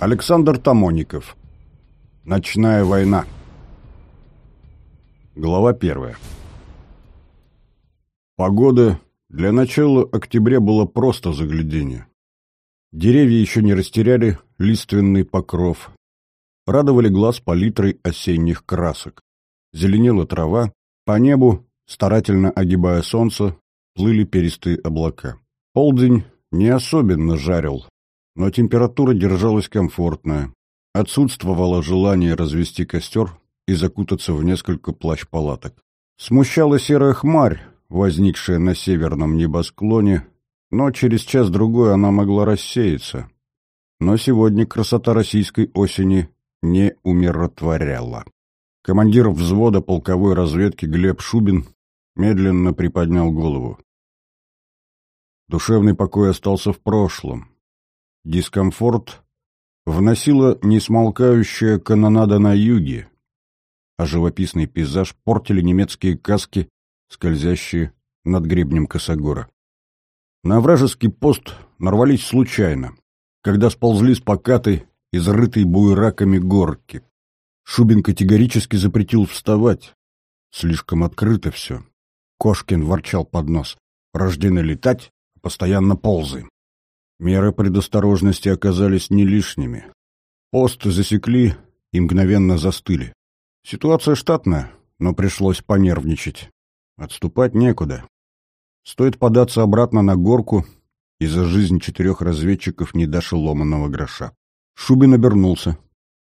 Александр Тамоников. Ночная война. Глава первая. Погода для начала октября была просто загляденье. Деревья еще не растеряли лиственный покров. Радовали глаз палитрой осенних красок. Зеленела трава, по небу, старательно огибая солнце, плыли перистые облака. Полдень не особенно жарил, но температура держалась комфортная. Отсутствовало желание развести костер и закутаться в несколько плащ-палаток. Смущала серая хмарь, возникшая на северном небосклоне, но через час-другой она могла рассеяться. Но сегодня красота российской осени не умиротворяла. Командир взвода полковой разведки Глеб Шубин медленно приподнял голову. Душевный покой остался в прошлом. Дискомфорт вносила несмолкающая канонада на юге, а живописный пейзаж портили немецкие каски, скользящие над гребнем Косогора. На вражеский пост нарвались случайно, когда сползли с покатой, изрытой буераками горки. Шубин категорически запретил вставать. Слишком открыто все. Кошкин ворчал под нос. Рождены летать, постоянно ползаем. Меры предосторожности оказались не лишними. Пост засекли и мгновенно застыли. Ситуация штатная, но пришлось понервничать. Отступать некуда. Стоит податься обратно на горку, и за жизнь четырех разведчиков не дашь ломаного гроша. Шубин обернулся.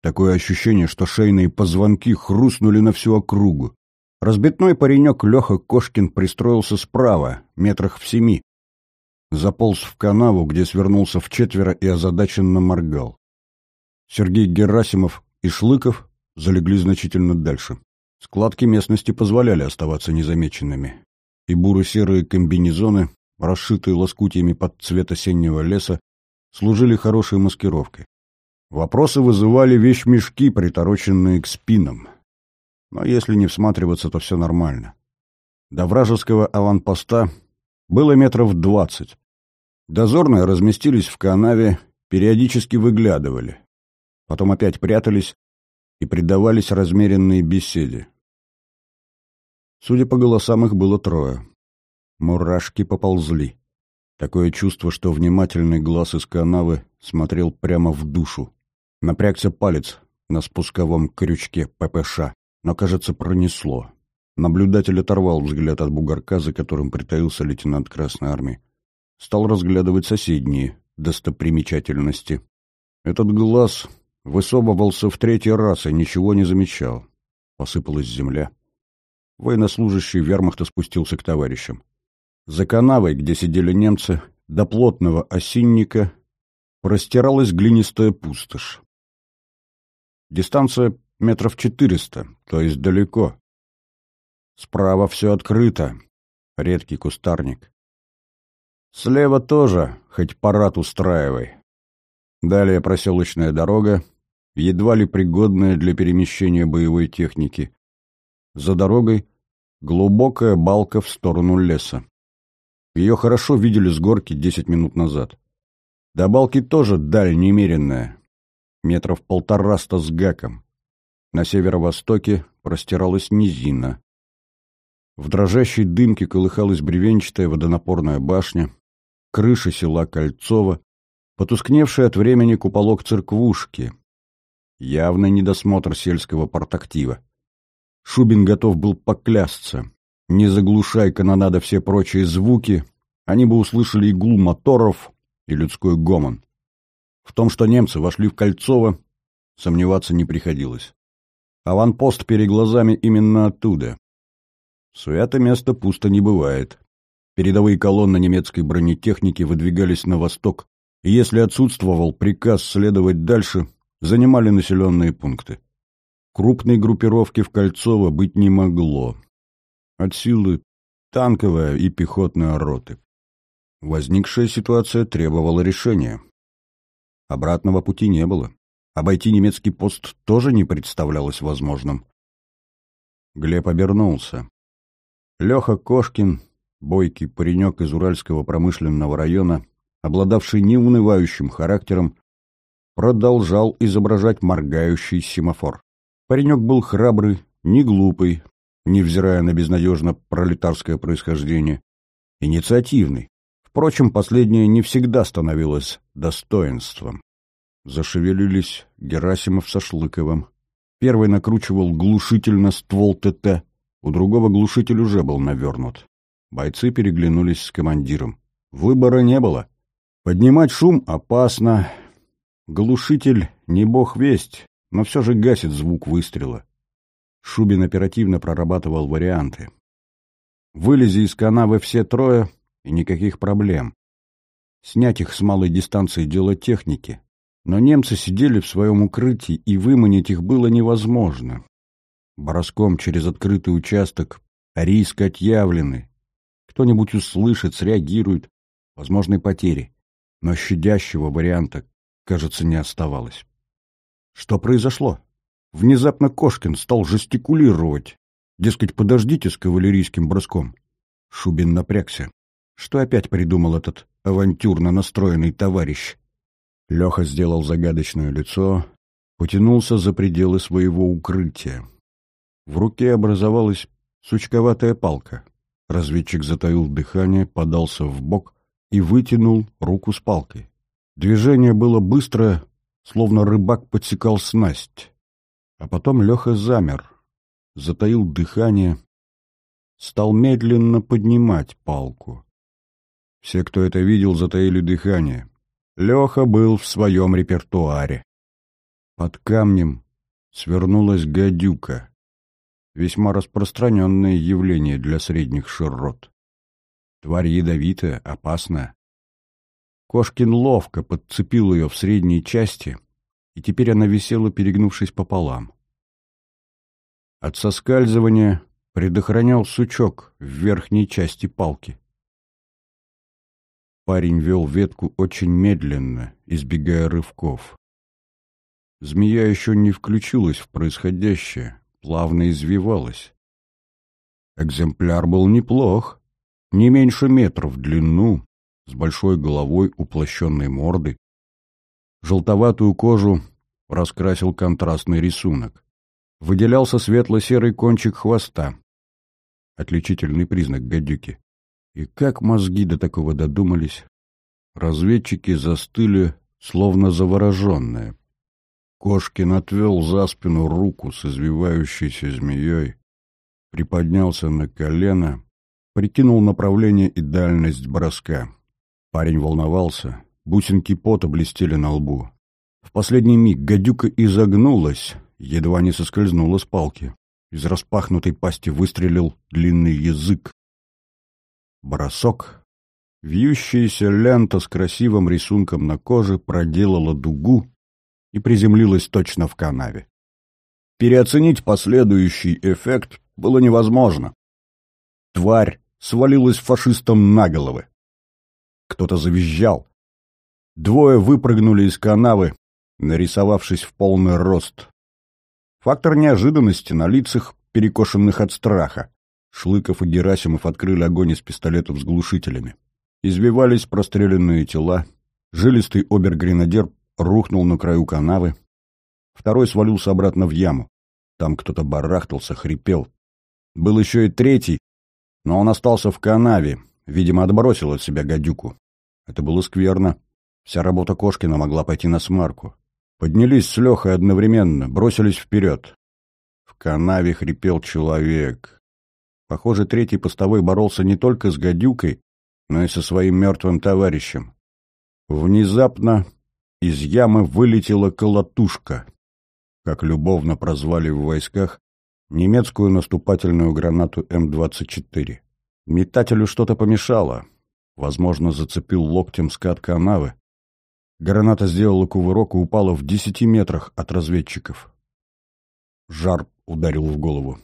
Такое ощущение, что шейные позвонки хрустнули на всю округу. Разбитной паренек Леха Кошкин пристроился справа, метрах в семи, заполз в канаву, где свернулся в четверо и озадаченно моргал. Сергей Герасимов и Шлыков залегли значительно дальше. Складки местности позволяли оставаться незамеченными, и буро-серые комбинезоны, расшитые лоскутиями под цвет осеннего леса, служили хорошей маскировкой. Вопросы вызывали вещмешки, притороченные к спинам. Но если не всматриваться, то все нормально. До вражеского аванпоста было метров двадцать. Дозорные разместились в канаве, периодически выглядывали. Потом опять прятались и предавались размеренной беседе. Судя по голосам, их было трое. Мурашки поползли. Такое чувство, что внимательный глаз из канавы смотрел прямо в душу. Напрягся палец на спусковом крючке ППШ, но, кажется, пронесло. Наблюдатель оторвал взгляд от бугорка, за которым притаился лейтенант Красной Армии стал разглядывать соседние достопримечательности. Этот глаз высовывался в третий раз и ничего не замечал. Посыпалась земля. Военнослужащий вермахта спустился к товарищам. За канавой, где сидели немцы, до плотного осинника простиралась глинистая пустошь. Дистанция метров четыреста, то есть далеко. Справа все открыто, редкий кустарник. Слева тоже, хоть парад устраивай. Далее проселочная дорога, едва ли пригодная для перемещения боевой техники. За дорогой глубокая балка в сторону леса. Ее хорошо видели с горки десять минут назад. До балки тоже даль немеренная, метров полтораста с гаком. На северо-востоке простиралась низина. В дрожащей дымке колыхалась бревенчатая водонапорная башня, крыша села Кольцова, потускневший от времени куполок церквушки. Явный недосмотр сельского портактива. Шубин готов был поклясться. Не заглушай канонада все прочие звуки, они бы услышали иглу моторов и людской гомон. В том, что немцы вошли в Кольцово, сомневаться не приходилось. Аванпост перед глазами именно оттуда. Свято место пусто не бывает. Передовые колонны немецкой бронетехники выдвигались на восток, и если отсутствовал приказ следовать дальше, занимали населенные пункты. Крупной группировки в Кольцово быть не могло. От силы танковая и пехотная роты. Возникшая ситуация требовала решения. Обратного пути не было. Обойти немецкий пост тоже не представлялось возможным. Глеб обернулся. Леха Кошкин бойкий паренек из Уральского промышленного района, обладавший неунывающим характером, продолжал изображать моргающий семафор. Паренек был храбрый, не глупый, невзирая на безнадежно пролетарское происхождение, инициативный. Впрочем, последнее не всегда становилось достоинством. Зашевелились Герасимов со Шлыковым. Первый накручивал глушительно ствол ТТ, у другого глушитель уже был навернут. Бойцы переглянулись с командиром. Выбора не было. Поднимать шум опасно. Глушитель не бог весть, но все же гасит звук выстрела. Шубин оперативно прорабатывал варианты. Вылези из канавы все трое, и никаких проблем. Снять их с малой дистанции — дело техники. Но немцы сидели в своем укрытии, и выманить их было невозможно. Броском через открытый участок риск отъявленный. Кто-нибудь услышит, среагирует. Возможны потери. Но щадящего варианта, кажется, не оставалось. Что произошло? Внезапно Кошкин стал жестикулировать. Дескать, подождите с кавалерийским броском. Шубин напрягся. Что опять придумал этот авантюрно настроенный товарищ? Леха сделал загадочное лицо, потянулся за пределы своего укрытия. В руке образовалась сучковатая палка. Разведчик затаил дыхание, подался в бок и вытянул руку с палкой. Движение было быстрое, словно рыбак подсекал снасть. А потом Леха замер, затаил дыхание, стал медленно поднимать палку. Все, кто это видел, затаили дыхание. Леха был в своем репертуаре. Под камнем свернулась гадюка. Весьма распространенное явление для средних широт. Тварь ядовитая, опасная. Кошкин ловко подцепил ее в средней части — и теперь она висела, перегнувшись пополам. От соскальзывания предохранял сучок в верхней части палки. Парень вел ветку очень медленно, избегая рывков. Змея еще не включилась в происходящее, плавно извивалась. Экземпляр был неплох, не меньше метра в длину, с большой головой уплощенной мордой, Желтоватую кожу раскрасил контрастный рисунок. Выделялся светло-серый кончик хвоста. Отличительный признак гадюки. И как мозги до такого додумались? Разведчики застыли, словно завороженные. Кошкин отвел за спину руку с извивающейся змеей, приподнялся на колено, прикинул направление и дальность броска. Парень волновался, Бусинки пота блестели на лбу. В последний миг гадюка изогнулась, едва не соскользнула с палки. Из распахнутой пасти выстрелил длинный язык. Бросок. Вьющаяся лента с красивым рисунком на коже проделала дугу и приземлилась точно в канаве. Переоценить последующий эффект было невозможно. Тварь свалилась фашистам на головы. Кто-то завизжал. Двое выпрыгнули из канавы, нарисовавшись в полный рост. Фактор неожиданности на лицах, перекошенных от страха. Шлыков и Герасимов открыли огонь из пистолетов с глушителями. Извивались простреленные тела. Жилистый обер-гренадер рухнул на краю канавы. Второй свалился обратно в яму. Там кто-то барахтался, хрипел. Был еще и третий, но он остался в канаве, видимо, отбросил от себя гадюку. Это было скверно. Вся работа Кошкина могла пойти на смарку. Поднялись с Лехой одновременно, бросились вперед. В канаве хрипел человек. Похоже, третий постовой боролся не только с гадюкой, но и со своим мертвым товарищем. Внезапно из ямы вылетела колотушка, как любовно прозвали в войсках немецкую наступательную гранату М-24. Метателю что-то помешало. Возможно, зацепил локтем скат канавы. Граната сделала кувырок и упала в десяти метрах от разведчиков. Жар ударил в голову.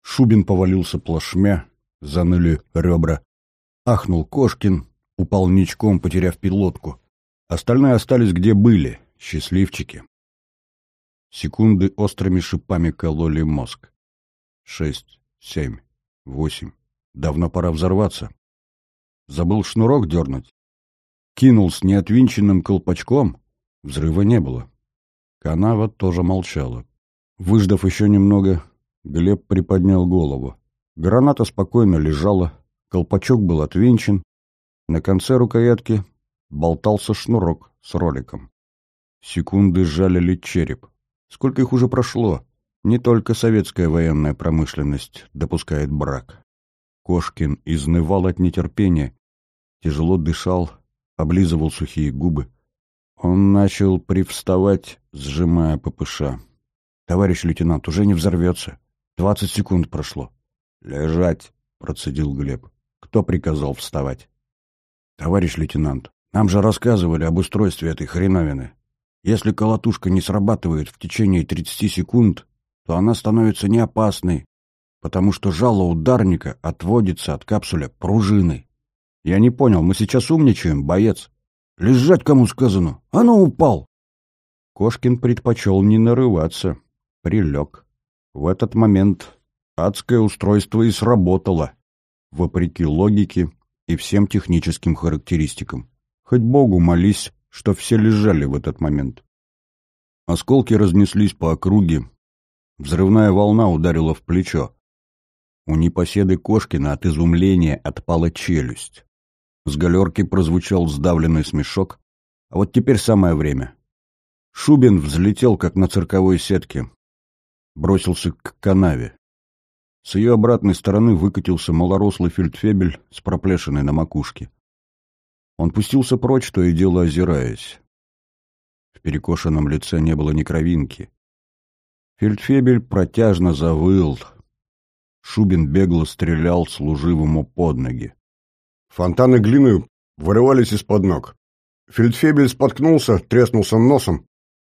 Шубин повалился плашмя, заныли ребра. Ахнул Кошкин, упал ничком, потеряв пилотку. Остальные остались где были, счастливчики. Секунды острыми шипами кололи мозг. Шесть, семь, восемь. Давно пора взорваться. Забыл шнурок дернуть? кинул с неотвинченным колпачком, Взрыва не было. Канава тоже молчала. Выждав еще немного, Глеб приподнял голову. Граната спокойно лежала, колпачок был отвинчен, на конце рукоятки болтался шнурок с роликом. Секунды жалили череп. Сколько их уже прошло? Не только советская военная промышленность допускает брак. Кошкин изнывал от нетерпения, тяжело дышал, облизывал сухие губы. Он начал привставать, сжимая ППШ. «Товарищ лейтенант, уже не взорвется. Двадцать секунд прошло». «Лежать», — процедил Глеб. «Кто приказал вставать?» «Товарищ лейтенант, нам же рассказывали об устройстве этой хреновины. Если колотушка не срабатывает в течение 30 секунд, то она становится неопасной, потому что жало ударника отводится от капсуля пружиной. Я не понял, мы сейчас умничаем, боец? Лежать кому сказано? А ну упал! Кошкин предпочел не нарываться. Прилег. В этот момент адское устройство и сработало, вопреки логике и всем техническим характеристикам. Хоть богу молись, что все лежали в этот момент. Осколки разнеслись по округе. Взрывная волна ударила в плечо. У непоседы Кошкина от изумления отпала челюсть. С галерки прозвучал сдавленный смешок. А вот теперь самое время. Шубин взлетел, как на цирковой сетке. Бросился к канаве. С ее обратной стороны выкатился малорослый фельдфебель с проплешиной на макушке. Он пустился прочь, то и дело озираясь. В перекошенном лице не было ни кровинки. Фельдфебель протяжно завыл. Шубин бегло стрелял служивому под ноги. Фонтаны глины вырывались из-под ног. Фельдфебель споткнулся, треснулся носом.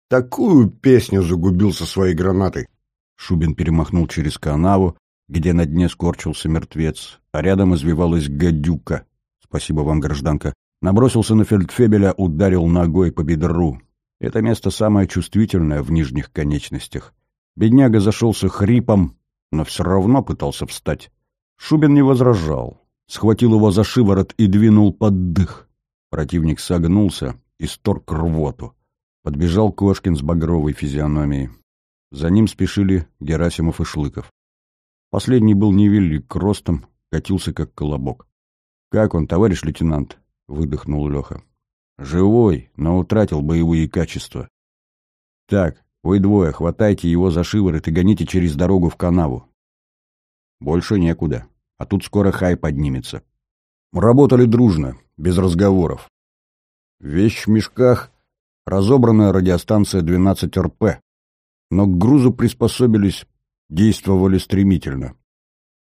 Такую песню загубил со своей гранатой. Шубин перемахнул через канаву, где на дне скорчился мертвец, а рядом извивалась гадюка. Спасибо вам, гражданка. Набросился на фельдфебеля, ударил ногой по бедру. Это место самое чувствительное в нижних конечностях. Бедняга зашелся хрипом, но все равно пытался встать. Шубин не возражал. Схватил его за шиворот и двинул под дых. Противник согнулся и сторг рвоту. Подбежал Кошкин с багровой физиономией. За ним спешили Герасимов и Шлыков. Последний был невелик ростом, катился как колобок. «Как он, товарищ лейтенант?» — выдохнул Леха. «Живой, но утратил боевые качества». «Так, вы двое, хватайте его за шиворот и гоните через дорогу в канаву». «Больше некуда, а тут скоро хай поднимется». Работали дружно, без разговоров. Вещь в мешках — разобранная радиостанция 12 РП, но к грузу приспособились, действовали стремительно.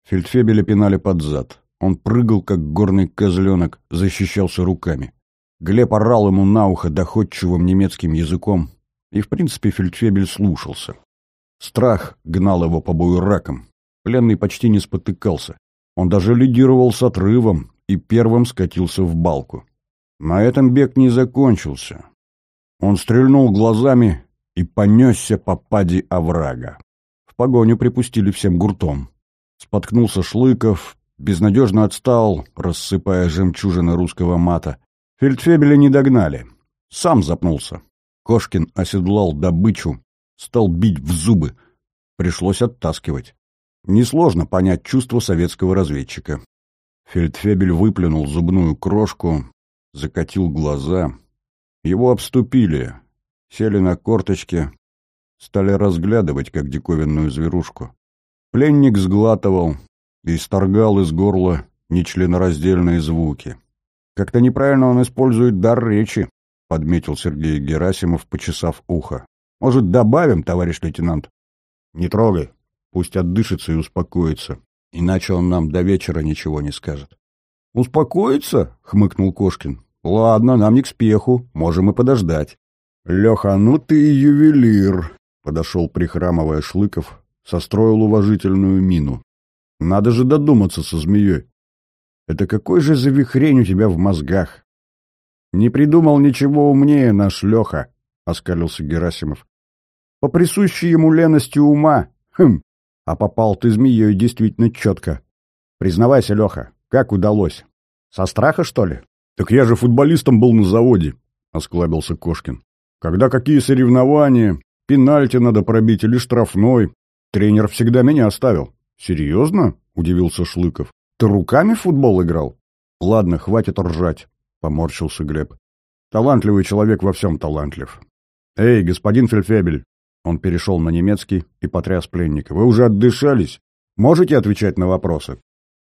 Фельдфебеля пинали под зад. Он прыгал, как горный козленок, защищался руками. Глеб орал ему на ухо доходчивым немецким языком, и, в принципе, фельдфебель слушался. Страх гнал его по бою раком. Пленный почти не спотыкался. Он даже лидировал с отрывом и первым скатился в балку. На этом бег не закончился. Он стрельнул глазами и понесся по пади оврага. В погоню припустили всем гуртом. Споткнулся Шлыков, безнадежно отстал, рассыпая жемчужины русского мата. Фельдфебеля не догнали. Сам запнулся. Кошкин оседлал добычу, стал бить в зубы. Пришлось оттаскивать. Несложно понять чувство советского разведчика. Фельдфебель выплюнул зубную крошку, закатил глаза. Его обступили, сели на корточки, стали разглядывать, как диковинную зверушку. Пленник сглатывал, и исторгал из горла нечленораздельные звуки. «Как-то неправильно он использует дар речи», — подметил Сергей Герасимов, почесав ухо. «Может, добавим, товарищ лейтенант?» «Не трогай. Пусть отдышится и успокоится. Иначе он нам до вечера ничего не скажет». «Успокоится?» — хмыкнул Кошкин. «Ладно, нам не к спеху. Можем и подождать». «Леха, ну ты ювелир!» — подошел, прихрамывая Шлыков, состроил уважительную мину. Надо же додуматься со змеей. Это какой же завихрень у тебя в мозгах? Не придумал ничего умнее наш Леха, — оскалился Герасимов. По присущей ему лености ума. Хм, а попал ты змеей действительно четко. Признавайся, Леха, как удалось? Со страха, что ли? Так я же футболистом был на заводе, — осклабился Кошкин. Когда какие соревнования, пенальти надо пробить или штрафной, тренер всегда меня оставил. Серьезно? Удивился Шлыков. Ты руками в футбол играл? Ладно, хватит ржать, поморщился Глеб. Талантливый человек во всем талантлив. Эй, господин Фельдфебель, он перешел на немецкий и потряс пленника. «Вы уже отдышались? Можете отвечать на вопросы?»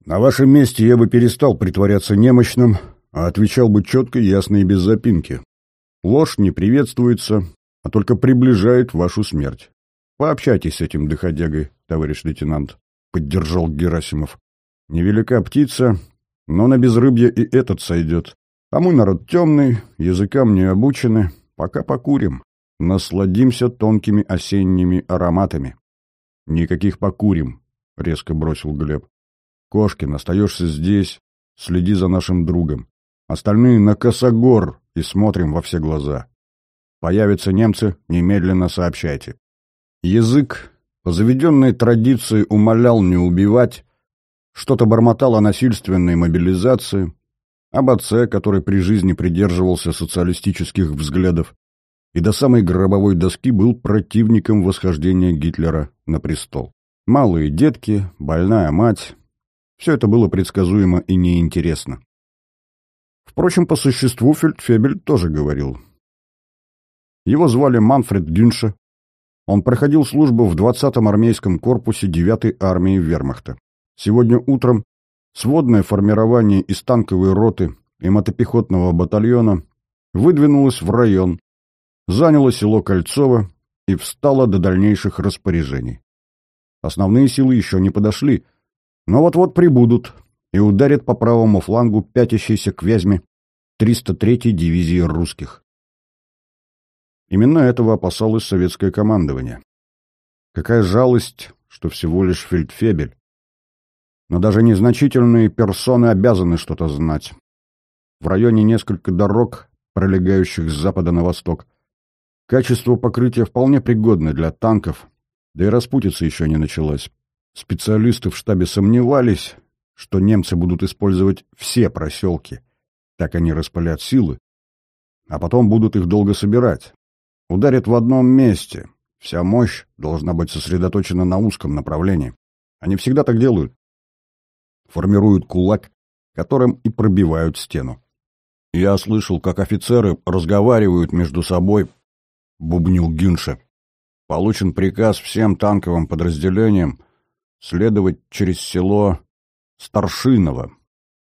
«На вашем месте я бы перестал притворяться немощным, а отвечал бы четко, ясно и без запинки. Ложь не приветствуется, а только приближает вашу смерть. Пообщайтесь с этим доходягой, товарищ лейтенант», — поддержал Герасимов. «Невелика птица, но на безрыбье и этот сойдет. А мы народ темный, языкам не обучены, пока покурим». Насладимся тонкими осенними ароматами. Никаких покурим, — резко бросил Глеб. Кошкин, остаешься здесь, следи за нашим другом. Остальные на косогор и смотрим во все глаза. Появятся немцы, немедленно сообщайте. Язык, по заведенной традиции, умолял не убивать, что-то бормотал о насильственной мобилизации, об отце, который при жизни придерживался социалистических взглядов, и до самой гробовой доски был противником восхождения Гитлера на престол. Малые детки, больная мать — все это было предсказуемо и неинтересно. Впрочем, по существу Фельдфебель тоже говорил. Его звали Манфред Гюнше. Он проходил службу в 20-м армейском корпусе 9-й армии Вермахта. Сегодня утром сводное формирование из танковой роты и мотопехотного батальона выдвинулось в район, заняло село Кольцово и встало до дальнейших распоряжений. Основные силы еще не подошли, но вот-вот прибудут и ударят по правому флангу пятящейся к Вязьме 303-й дивизии русских. Именно этого опасалось советское командование. Какая жалость, что всего лишь фельдфебель. Но даже незначительные персоны обязаны что-то знать. В районе несколько дорог, пролегающих с запада на восток, Качество покрытия вполне пригодно для танков, да и распутица еще не началась. Специалисты в штабе сомневались, что немцы будут использовать все проселки. Так они распылят силы, а потом будут их долго собирать. Ударят в одном месте. Вся мощь должна быть сосредоточена на узком направлении. Они всегда так делают. Формируют кулак, которым и пробивают стену. Я слышал, как офицеры разговаривают между собой — бубнил Гюнше. «Получен приказ всем танковым подразделениям следовать через село Старшиново.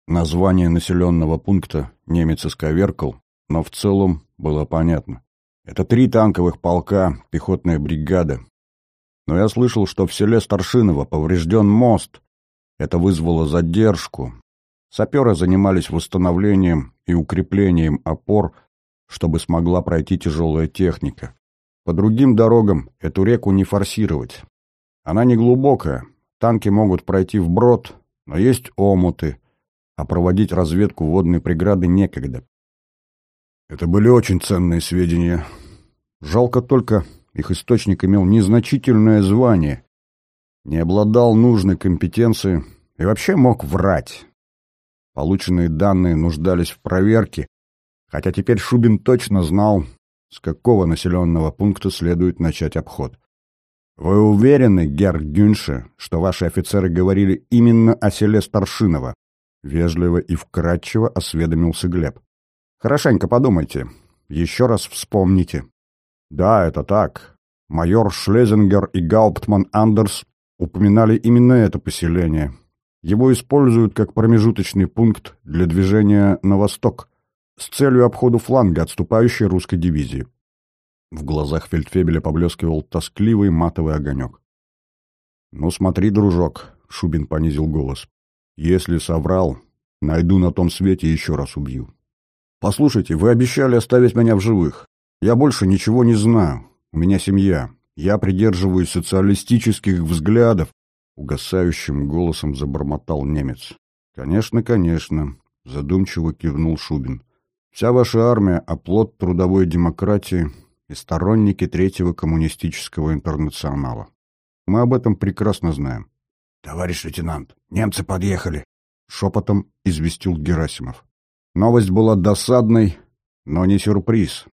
Название населенного пункта немец исковеркал, но в целом было понятно. Это три танковых полка, пехотная бригада. Но я слышал, что в селе Старшиново поврежден мост. Это вызвало задержку. Саперы занимались восстановлением и укреплением опор чтобы смогла пройти тяжелая техника. По другим дорогам эту реку не форсировать. Она не глубокая, танки могут пройти вброд, но есть омуты, а проводить разведку водной преграды некогда. Это были очень ценные сведения. Жалко только, их источник имел незначительное звание, не обладал нужной компетенцией и вообще мог врать. Полученные данные нуждались в проверке, хотя теперь Шубин точно знал, с какого населенного пункта следует начать обход. «Вы уверены, герр Гюнше, что ваши офицеры говорили именно о селе Старшиново?» Вежливо и вкратчиво осведомился Глеб. «Хорошенько подумайте. Еще раз вспомните». «Да, это так. Майор Шлезингер и Гауптман Андерс упоминали именно это поселение. Его используют как промежуточный пункт для движения на восток с целью обхода фланга отступающей русской дивизии. В глазах фельдфебеля поблескивал тоскливый матовый огонек. «Ну смотри, дружок», — Шубин понизил голос, — «если соврал, найду на том свете и еще раз убью». «Послушайте, вы обещали оставить меня в живых. Я больше ничего не знаю. У меня семья. Я придерживаюсь социалистических взглядов», — угасающим голосом забормотал немец. «Конечно, конечно», — задумчиво кивнул Шубин. Вся ваша армия — оплот трудовой демократии и сторонники Третьего коммунистического интернационала. Мы об этом прекрасно знаем. — Товарищ лейтенант, немцы подъехали! — шепотом известил Герасимов. Новость была досадной, но не сюрприз.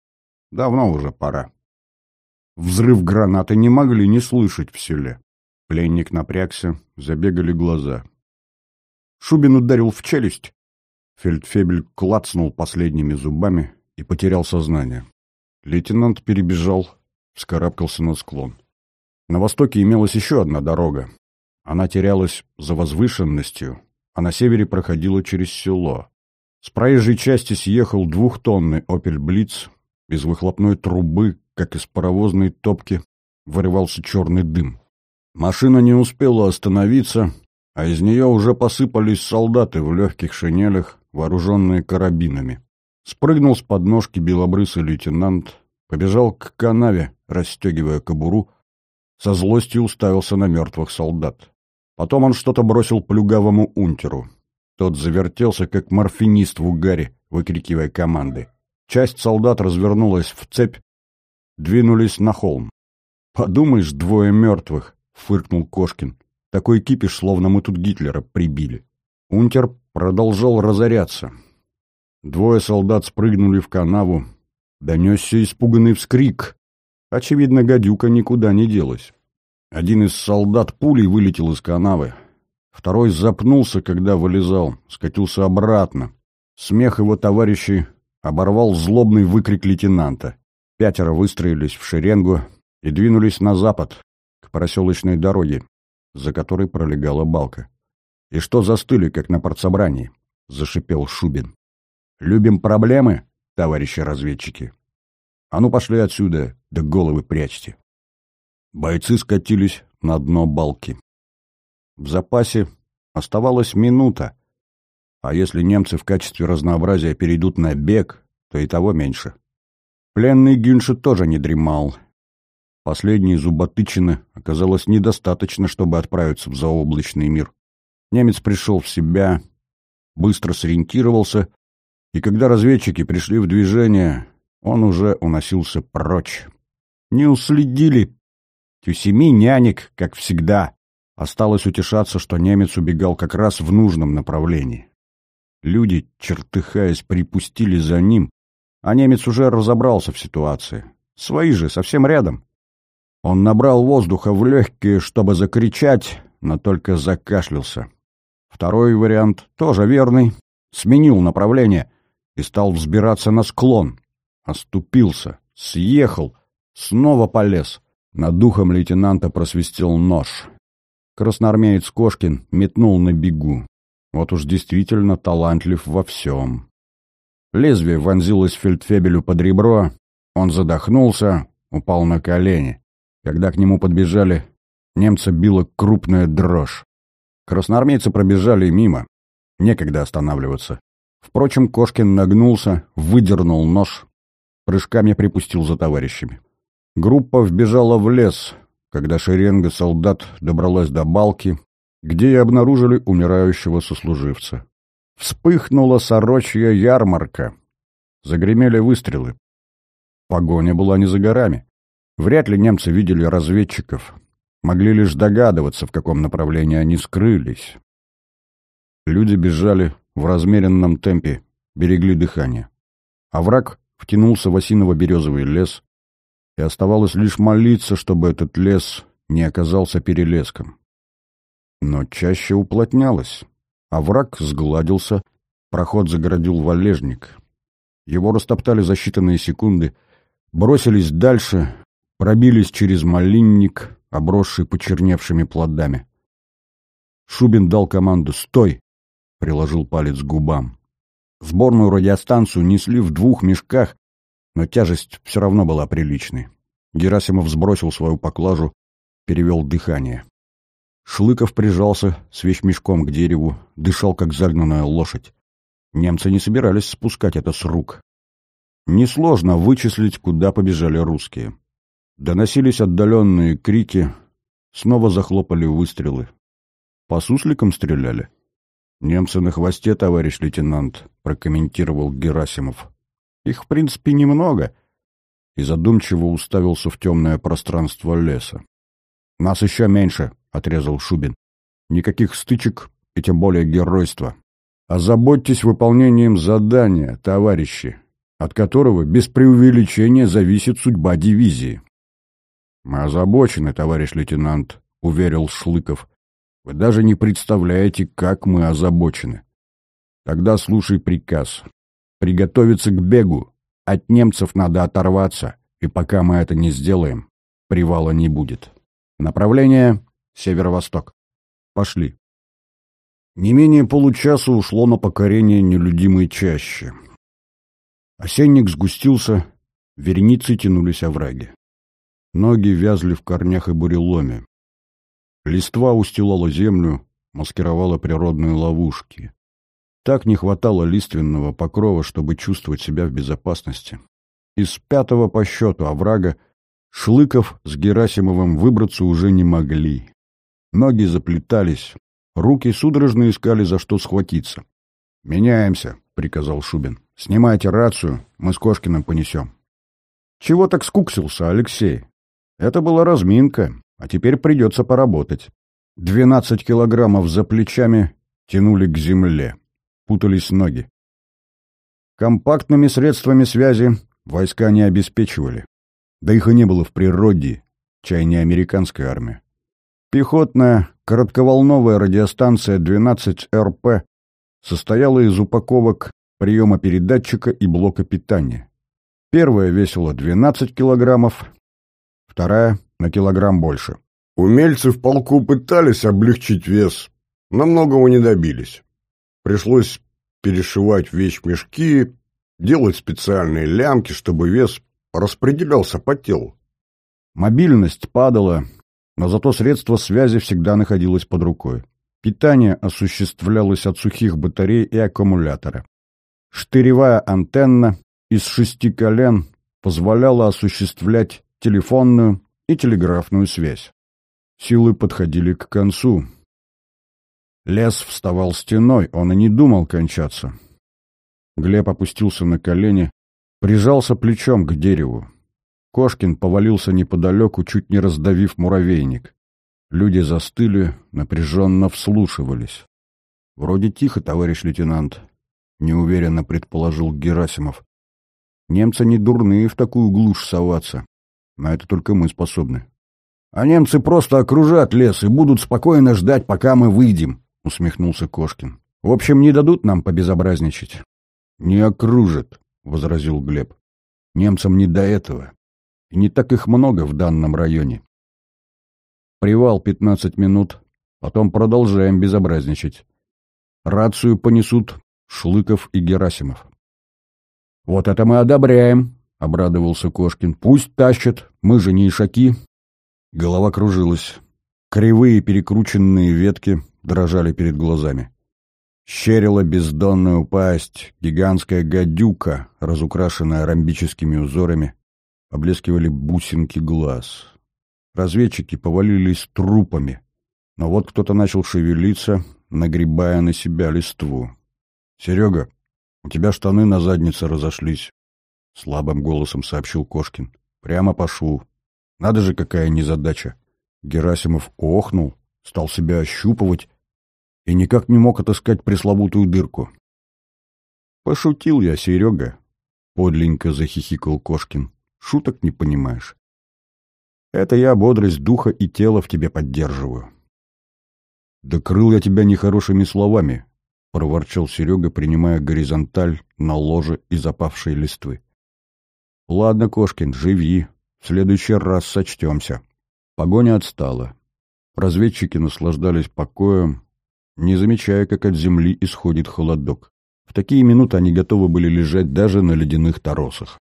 Давно уже пора. Взрыв гранаты не могли не слышать в селе. Пленник напрягся, забегали глаза. Шубин ударил в челюсть. Фельдфебель клацнул последними зубами и потерял сознание. Лейтенант перебежал, вскарабкался на склон. На востоке имелась еще одна дорога. Она терялась за возвышенностью, а на севере проходила через село. С проезжей части съехал двухтонный «Опель Блиц», из выхлопной трубы, как из паровозной топки, вырывался черный дым. Машина не успела остановиться, а из нее уже посыпались солдаты в легких шинелях, вооруженные карабинами. Спрыгнул с подножки белобрысый лейтенант, побежал к канаве, расстегивая кобуру, со злостью уставился на мертвых солдат. Потом он что-то бросил плюгавому унтеру. Тот завертелся, как морфинист в угаре, выкрикивая команды. Часть солдат развернулась в цепь, двинулись на холм. «Подумаешь, двое мертвых!» — фыркнул Кошкин. «Такой кипиш, словно мы тут Гитлера прибили». Унтер продолжал разоряться. Двое солдат спрыгнули в канаву. Донесся испуганный вскрик. Очевидно, гадюка никуда не делась. Один из солдат пулей вылетел из канавы. Второй запнулся, когда вылезал, скатился обратно. Смех его товарищей оборвал злобный выкрик лейтенанта. Пятеро выстроились в шеренгу и двинулись на запад, к проселочной дороге, за которой пролегала балка. «И что застыли, как на партсобрании?» — зашипел Шубин. «Любим проблемы, товарищи разведчики? А ну пошли отсюда, да головы прячьте!» Бойцы скатились на дно балки. В запасе оставалась минута, а если немцы в качестве разнообразия перейдут на бег, то и того меньше. Пленный Гюнши тоже не дремал. Последней зуботычины оказалось недостаточно, чтобы отправиться в заоблачный мир. Немец пришел в себя, быстро сориентировался, и когда разведчики пришли в движение, он уже уносился прочь. Не уследили Тюсеми нянек, как всегда. Осталось утешаться, что немец убегал как раз в нужном направлении. Люди, чертыхаясь, припустили за ним, а немец уже разобрался в ситуации. Свои же, совсем рядом. Он набрал воздуха в легкие, чтобы закричать, но только закашлялся. Второй вариант, тоже верный, сменил направление и стал взбираться на склон. Оступился, съехал, снова полез — над духом лейтенанта просвистел нож. Красноармеец Кошкин метнул на бегу. Вот уж действительно талантлив во всем. Лезвие вонзилось фельдфебелю под ребро, он задохнулся, упал на колени. Когда к нему подбежали, немца била крупная дрожь. Красноармейцы пробежали мимо. Некогда останавливаться. Впрочем, Кошкин нагнулся, выдернул нож, прыжками припустил за товарищами. Группа вбежала в лес, когда шеренга солдат добралась до балки, где и обнаружили умирающего сослуживца. Вспыхнула сорочья ярмарка. Загремели выстрелы. Погоня была не за горами. Вряд ли немцы видели разведчиков. Могли лишь догадываться, в каком направлении они скрылись. Люди бежали в размеренном темпе, берегли дыхание. А враг втянулся в осиново-березовый лес, и оставалось лишь молиться, чтобы этот лес не оказался перелеском. Но чаще уплотнялось, а враг сгладился, проход загородил валежник. Его растоптали за считанные секунды, бросились дальше, пробились через малинник, обросший почерневшими плодами. Шубин дал команду «Стой!» — приложил палец к губам. Сборную радиостанцию несли в двух мешках, но тяжесть все равно была приличной. Герасимов сбросил свою поклажу, перевел дыхание. Шлыков прижался с вещмешком к дереву, дышал, как загнанная лошадь. Немцы не собирались спускать это с рук. Несложно вычислить, куда побежали русские. Доносились отдаленные крики, снова захлопали выстрелы. По сусликам стреляли. «Немцы на хвосте, товарищ лейтенант», — прокомментировал Герасимов. Их, в принципе, немного, и задумчиво уставился в темное пространство леса. «Нас еще меньше», — отрезал Шубин. «Никаких стычек и тем более геройства. Озаботьтесь выполнением задания, товарищи. от которого без преувеличения зависит судьба дивизии. «Мы озабочены, товарищ лейтенант», — уверил Шлыков. «Вы даже не представляете, как мы озабочены. Тогда слушай приказ. Приготовиться к бегу. От немцев надо оторваться, и пока мы это не сделаем, привала не будет. Направление — северо-восток. Пошли». Не менее получаса ушло на покорение нелюдимой чащи. Осенник сгустился, вереницы тянулись овраги. Ноги вязли в корнях и буреломе. Листва устилала землю, маскировала природные ловушки. Так не хватало лиственного покрова, чтобы чувствовать себя в безопасности. Из пятого по счету оврага Шлыков с Герасимовым выбраться уже не могли. Ноги заплетались, руки судорожно искали, за что схватиться. «Меняемся», — приказал Шубин. «Снимайте рацию, мы с Кошкиным понесем». «Чего так скуксился, Алексей? Это была разминка, а теперь придется поработать». Двенадцать килограммов за плечами тянули к земле. Путались ноги. Компактными средствами связи войска не обеспечивали. Да их и не было в природе, чай не американская армия. Пехотная коротковолновая радиостанция 12РП состояла из упаковок приема передатчика и блока питания. Первая весила 12 килограммов, вторая — на килограмм больше. Умельцы в полку пытались облегчить вес, но многого не добились. Пришлось перешивать вещмешки, делать специальные лямки, чтобы вес распределялся по телу. Мобильность падала, но зато средство связи всегда находилось под рукой. Питание осуществлялось от сухих батарей и аккумулятора. Штыревая антенна из шести колен позволяла осуществлять телефонную и телеграфную связь. Силы подходили к концу. Лес вставал стеной, он и не думал кончаться. Глеб опустился на колени, прижался плечом к дереву. Кошкин повалился неподалеку, чуть не раздавив муравейник. Люди застыли, напряженно вслушивались. «Вроде тихо, товарищ лейтенант», — неуверенно предположил Герасимов. «Немцы не дурные в такую глушь соваться. На это только мы способны». «А немцы просто окружат лес и будут спокойно ждать, пока мы выйдем», — усмехнулся Кошкин. «В общем, не дадут нам побезобразничать». «Не окружат», — возразил Глеб. «Немцам не до этого. И не так их много в данном районе. Привал 15 минут, потом продолжаем безобразничать. Рацию понесут Шлыков и Герасимов. «Вот это мы одобряем», — обрадовался Кошкин. «Пусть тащат, мы же не ишаки». Голова кружилась. Кривые перекрученные ветки дрожали перед глазами. Щерила бездонную пасть, гигантская гадюка, разукрашенная ромбическими узорами, Поблескивали бусинки глаз. Разведчики повалились трупами. Но вот кто-то начал шевелиться, нагребая на себя листву. «Серега, у тебя штаны на заднице разошлись», — слабым голосом сообщил Кошкин. «Прямо по шву. Надо же, какая незадача». Герасимов охнул, стал себя ощупывать и никак не мог отыскать пресловутую дырку. «Пошутил я, Серега», — подленько захихикал Кошкин. Шуток не понимаешь. Это я бодрость духа и тела в тебе поддерживаю. Да крыл я тебя нехорошими словами, — проворчал Серега, принимая горизонталь на ложе из опавшей листвы. Ладно, Кошкин, живи, в следующий раз сочтемся. Погоня отстала. Разведчики наслаждались покоем, не замечая, как от земли исходит холодок. В такие минуты они готовы были лежать даже на ледяных торосах.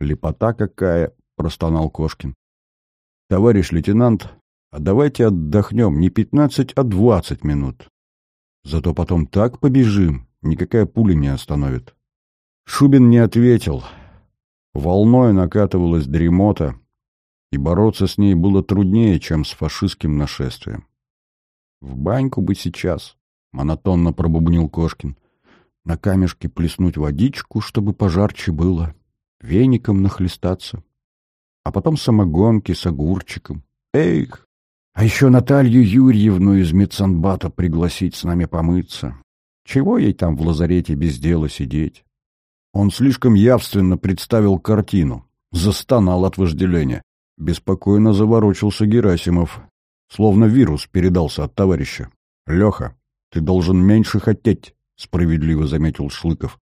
«Лепота какая!» — простонал Кошкин. «Товарищ лейтенант, а давайте отдохнем не пятнадцать, а двадцать минут. Зато потом так побежим, никакая пуля не остановит». Шубин не ответил. Волной накатывалась дремота, и бороться с ней было труднее, чем с фашистским нашествием. «В баньку бы сейчас», — монотонно пробубнил Кошкин. «На камешке плеснуть водичку, чтобы пожарче было» веником нахлестаться. А потом самогонки с огурчиком. Эх! А еще Наталью Юрьевну из Медсанбата пригласить с нами помыться. Чего ей там в лазарете без дела сидеть? Он слишком явственно представил картину, застонал от вожделения. Беспокойно заворочился Герасимов, словно вирус передался от товарища. «Леха, ты должен меньше хотеть», — справедливо заметил Шлыков.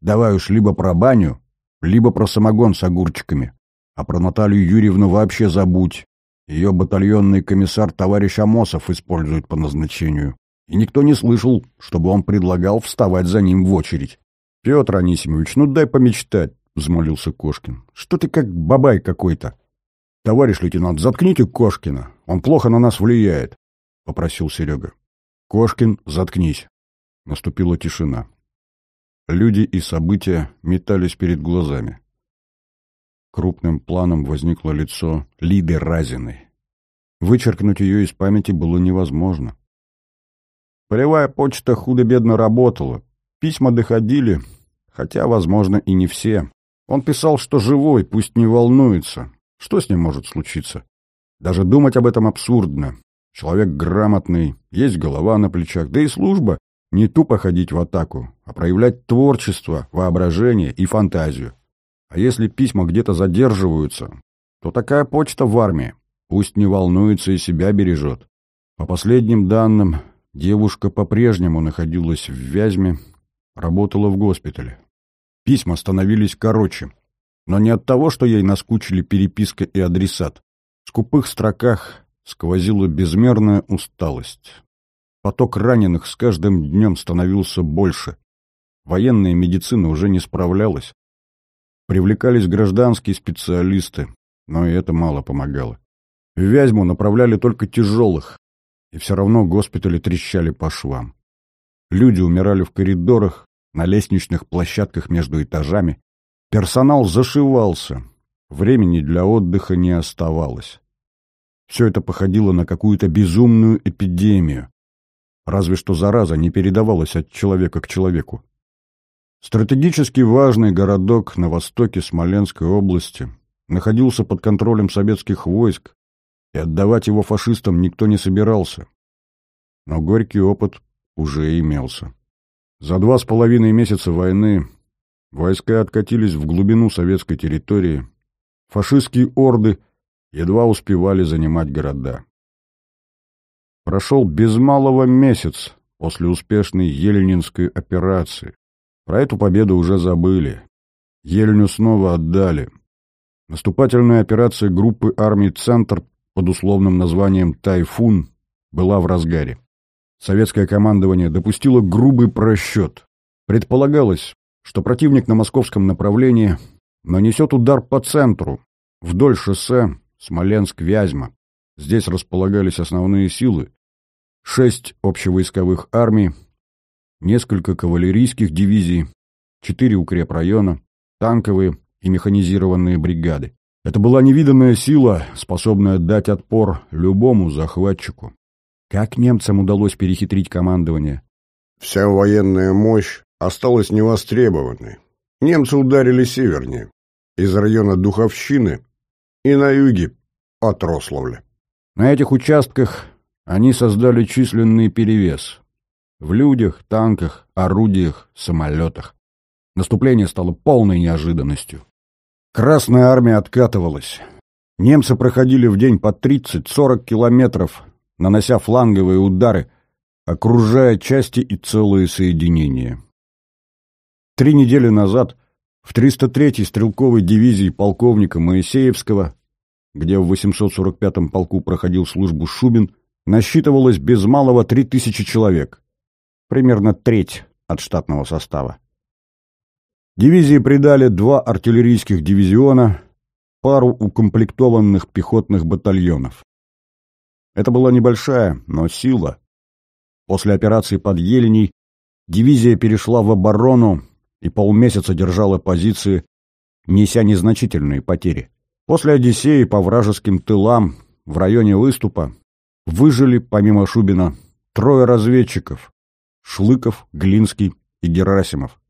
«Давай уж либо про баню, либо про самогон с огурчиками. А про Наталью Юрьевну вообще забудь. Ее батальонный комиссар товарищ Амосов использует по назначению. И никто не слышал, чтобы он предлагал вставать за ним в очередь. — Петр Анисимович, ну дай помечтать, — взмолился Кошкин. — Что ты как бабай какой-то? — Товарищ лейтенант, заткните Кошкина. Он плохо на нас влияет, — попросил Серега. — Кошкин, заткнись. Наступила тишина. Люди и события метались перед глазами. Крупным планом возникло лицо Лиды Разиной. Вычеркнуть ее из памяти было невозможно. Полевая почта худо-бедно работала. Письма доходили, хотя, возможно, и не все. Он писал, что живой, пусть не волнуется. Что с ним может случиться? Даже думать об этом абсурдно. Человек грамотный, есть голова на плечах, да и служба не тупо ходить в атаку, а проявлять творчество, воображение и фантазию. А если письма где-то задерживаются, то такая почта в армии. Пусть не волнуется и себя бережет. По последним данным, девушка по-прежнему находилась в Вязьме, работала в госпитале. Письма становились короче. Но не от того, что ей наскучили переписка и адресат. В скупых строках сквозила безмерная усталость. Поток раненых с каждым днем становился больше. Военная медицина уже не справлялась. Привлекались гражданские специалисты, но и это мало помогало. В Вязьму направляли только тяжелых, и все равно госпитали трещали по швам. Люди умирали в коридорах, на лестничных площадках между этажами. Персонал зашивался, времени для отдыха не оставалось. Все это походило на какую-то безумную эпидемию, разве что зараза не передавалась от человека к человеку. Стратегически важный городок на востоке Смоленской области находился под контролем советских войск, и отдавать его фашистам никто не собирался. Но горький опыт уже имелся. За два с половиной месяца войны войска откатились в глубину советской территории, фашистские орды едва успевали занимать города. Прошел без малого месяц после успешной Ельнинской операции. Про эту победу уже забыли. Ельню снова отдали. Наступательная операция группы армий «Центр» под условным названием «Тайфун» была в разгаре. Советское командование допустило грубый просчет. Предполагалось, что противник на московском направлении нанесет удар по центру, вдоль шоссе Смоленск-Вязьма. Здесь располагались основные силы. Шесть общевойсковых армий, несколько кавалерийских дивизий, четыре укрепрайона, танковые и механизированные бригады. Это была невиданная сила, способная дать отпор любому захватчику. Как немцам удалось перехитрить командование? Вся военная мощь осталась невостребованной. Немцы ударили севернее, из района Духовщины и на юге от Рославля. На этих участках они создали численный перевес. В людях, танках, орудиях, самолетах. Наступление стало полной неожиданностью. Красная армия откатывалась. Немцы проходили в день по 30-40 километров, нанося фланговые удары, окружая части и целые соединения. Три недели назад в 303-й стрелковой дивизии полковника Моисеевского где в 845-м полку проходил службу Шубин, насчитывалось без малого 3000 человек, примерно треть от штатного состава. Дивизии придали два артиллерийских дивизиона, пару укомплектованных пехотных батальонов. Это была небольшая, но сила. После операции под Еленей дивизия перешла в оборону и полмесяца держала позиции, неся незначительные потери. После Одиссеи по вражеским тылам в районе выступа выжили, помимо Шубина, трое разведчиков — Шлыков, Глинский и Герасимов.